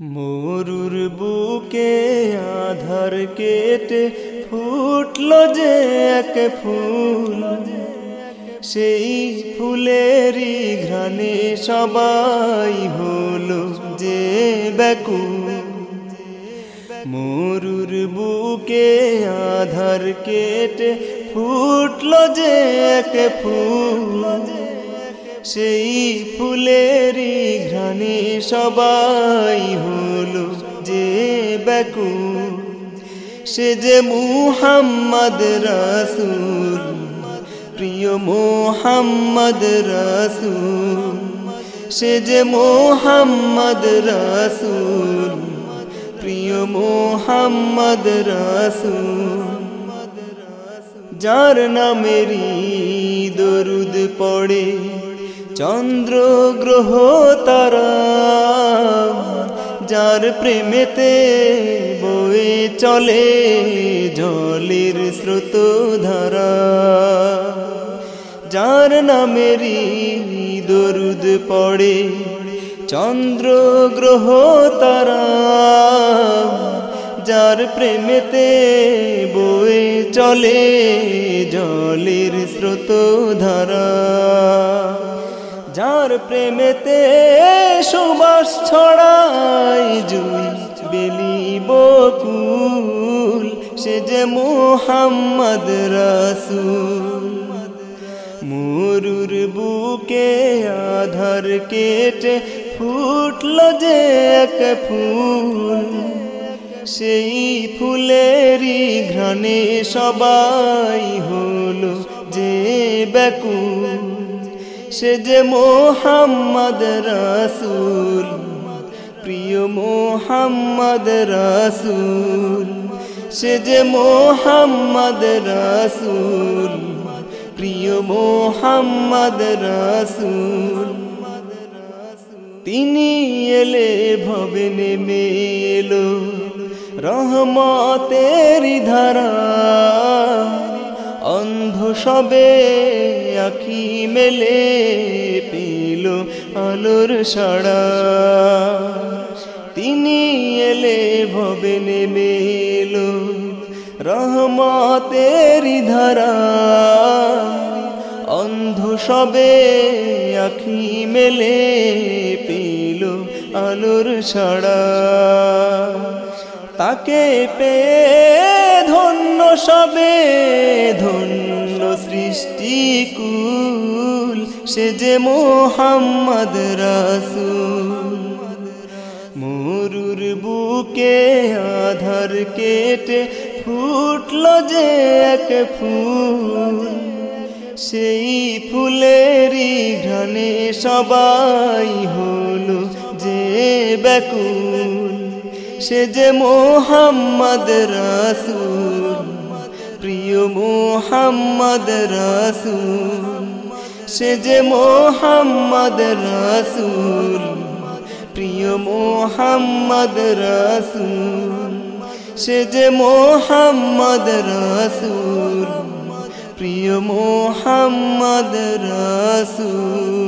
মরুর বুকে আধার কেটে ফুটল যে এক ফুল। সেই ফুলেরই ঘ্রাণে সবাই হলো যে ব্যাকুল। মরুর বুকে আধার কেটে ফুটল যে এক ফুল। সেই ফুলেরই ঘ্রাণে সবাই হলো যে ব্যাকুল। সে যে মুহাম্মদ রাসূল, প্রিয় মোহাম্মদ রাসূল। সে যে মোহাম্মদ রাসূল, প্রিয় মোহাম্মদ রাসূল। যার নামেরই দরুদ পড়ে চন্দ্র গ্রহ তারা যার প্রেমেতে বয়ে চলে জলের স্রোত ধারা যার নামেরই দরুদ পড়ে চন্দ্র গ্রহ তারা যার প্রেমেতে বয়ে চলে জলের স্রোত ধারা যার প্রেমেতে সুবাস ছড়াই জুই বেলি বকুল সে যে মোহাম্মদ রাসূল। মরুর বুকে আধার কেটে ফুটল যে এক ফুল। সেই ফুলেরই ঘ্রাণে সবাই হলো যে ব্যাকুল। সে যে মোহাম্মদ রাসূল, প্রিয় মোহাম্মদ রাসূল। সে যে মোহাম্মদ রাসূল, প্রিয় মোহাম্মদ রাসূল। তিনি এলে ভবে মেলো রহমতের ধারা। সবে আখি মেলে পেল আলোর সাড়া। তিনি এলে ভবে নেমে এলো রহমতের ধারা। অন্ধ সবে আখি মেলে পেল আলোর ছাড়া তাকে পে ধন্য সবে ধন্য সৃষ্টিকুল সে যে মোহাম্মদ রাসূল। মরুর বুকে আধার কেটে ফুটল যে এক ফুল। সেই ফুলেরই ঘ্রাণে সবাই হলো যে ব্যাকুল। সে যে মোহাম্মদ রাসূল। প্রিয় মোহাম্মদ রাসূল, সে যে মোহাম্মদ রাসূল, প্রিয় মোহাম্মদ রাসূল, সে যে মোহাম্মদ রাসূল, প্রিয় মোহাম্মদ রাসূল।